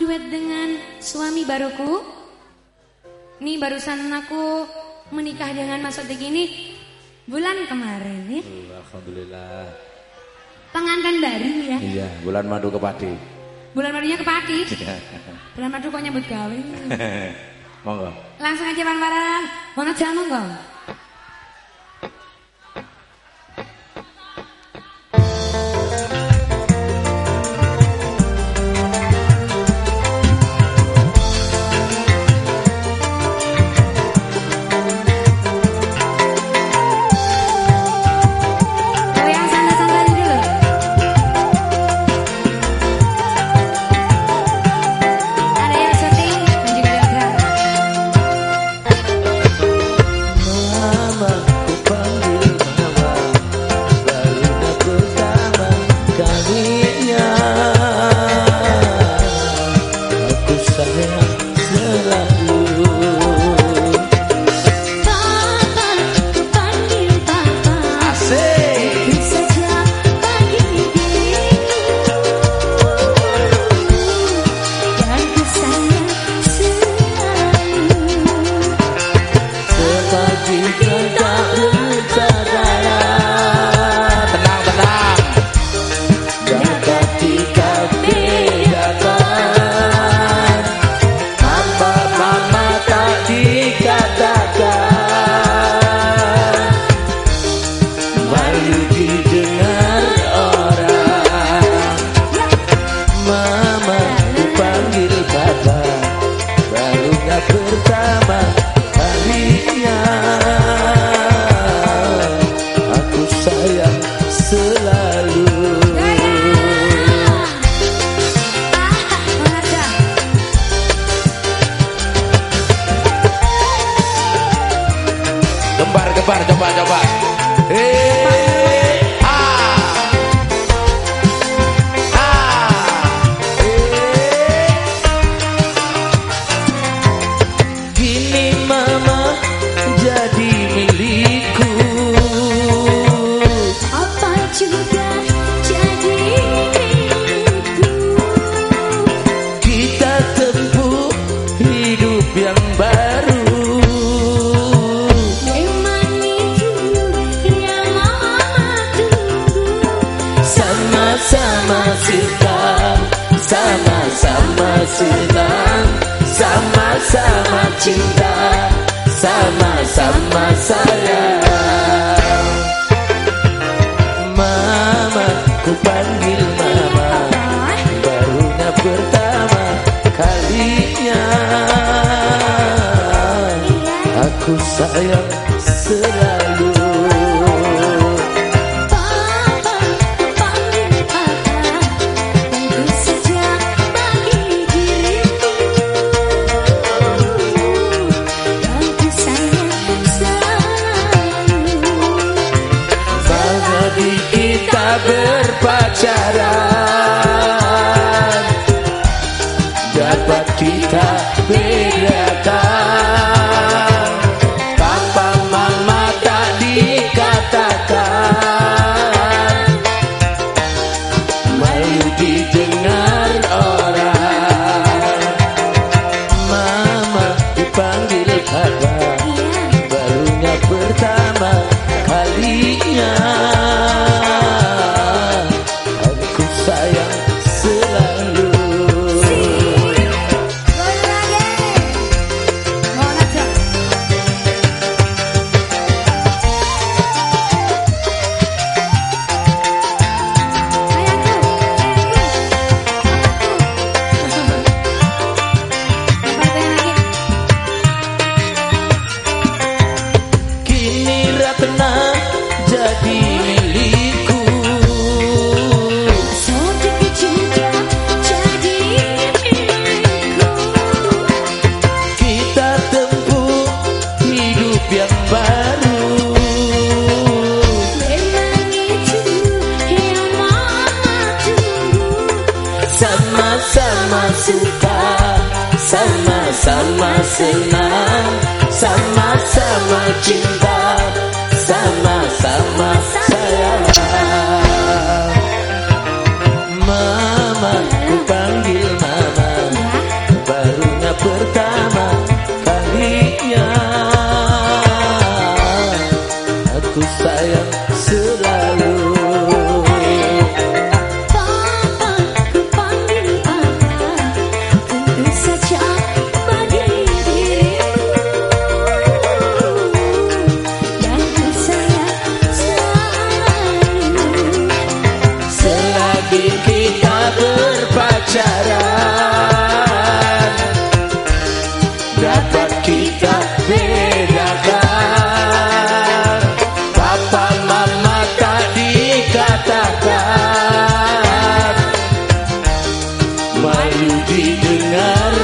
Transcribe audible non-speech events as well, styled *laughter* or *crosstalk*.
duet dengan suami baruku. ini barusan aku menikah dengan Mas Otik ini bulan kemarin ya. Hmm, Alhamdulillah. Pengantin kan baru ya. Iya, bulan madu kepati. Bulan madunya kepati. *laughs* Iya. bulan madu kok nyebut gawe. *laughs* Monggo. Langsung aja Bang Para. mau ngejalan monggo. Pinta Jabara, Jabara, Jabara. silam Sama-sama silam Sama-sama cinta Sama-sama sayang Mama, ku panggil mama. Barunya pertama kalinya. Aku sayang serang Yeah. sama senang sama-sama cinta. Sama-sama sayang. Kita bedakan Papa mama tak dikatakan Malu didengar